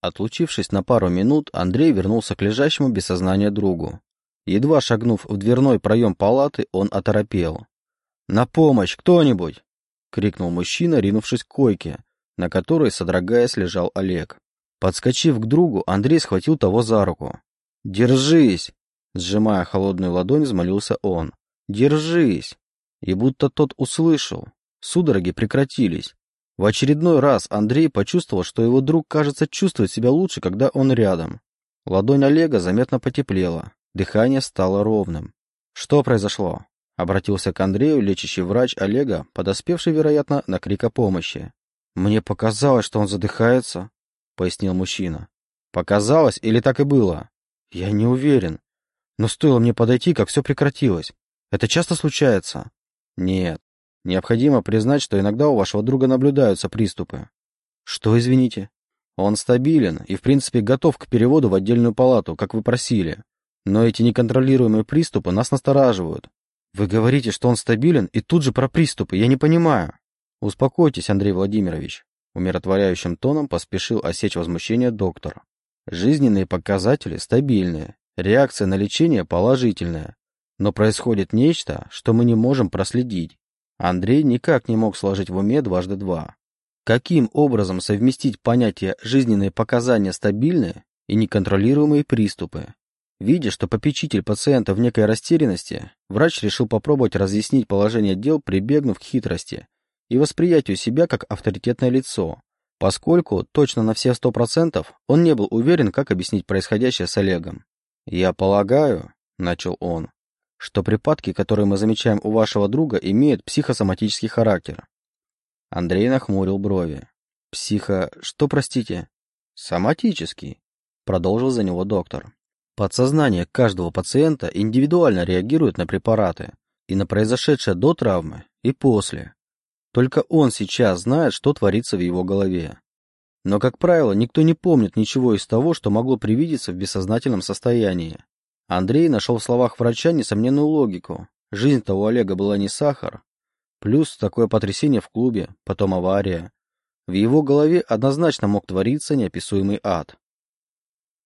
Отлучившись на пару минут, Андрей вернулся к лежащему без сознания другу. Едва шагнув в дверной проем палаты, он оторопел. «На помощь! Кто-нибудь!» — крикнул мужчина, ринувшись к койке, на которой, содрогаясь, лежал Олег. Подскочив к другу, Андрей схватил того за руку. «Держись!» — сжимая холодную ладонь, взмолился он. «Держись!» И будто тот услышал. Судороги прекратились. В очередной раз Андрей почувствовал, что его друг, кажется, чувствует себя лучше, когда он рядом. Ладонь Олега заметно потеплела, дыхание стало ровным. «Что произошло?» — обратился к Андрею лечащий врач Олега, подоспевший, вероятно, на крик о помощи. «Мне показалось, что он задыхается», — пояснил мужчина. «Показалось или так и было?» «Я не уверен. Но стоило мне подойти, как все прекратилось. Это часто случается?» «Нет. Необходимо признать, что иногда у вашего друга наблюдаются приступы. Что, извините? Он стабилен и, в принципе, готов к переводу в отдельную палату, как вы просили. Но эти неконтролируемые приступы нас настораживают. Вы говорите, что он стабилен, и тут же про приступы. Я не понимаю. Успокойтесь, Андрей Владимирович. Умиротворяющим тоном поспешил осечь возмущение доктор. Жизненные показатели стабильные, реакция на лечение положительная. Но происходит нечто, что мы не можем проследить. Андрей никак не мог сложить в уме дважды два. Каким образом совместить понятие «жизненные показания стабильные» и неконтролируемые приступы? Видя, что попечитель пациента в некой растерянности, врач решил попробовать разъяснить положение дел, прибегнув к хитрости и восприятию себя как авторитетное лицо, поскольку точно на все сто процентов он не был уверен, как объяснить происходящее с Олегом. «Я полагаю», — начал он, что припадки, которые мы замечаем у вашего друга, имеют психосоматический характер. Андрей нахмурил брови. Психо... что, простите? Соматический, продолжил за него доктор. Подсознание каждого пациента индивидуально реагирует на препараты и на произошедшее до травмы и после. Только он сейчас знает, что творится в его голове. Но, как правило, никто не помнит ничего из того, что могло привидеться в бессознательном состоянии. Андрей нашел в словах врача несомненную логику. Жизнь-то у Олега была не сахар. Плюс такое потрясение в клубе, потом авария. В его голове однозначно мог твориться неописуемый ад.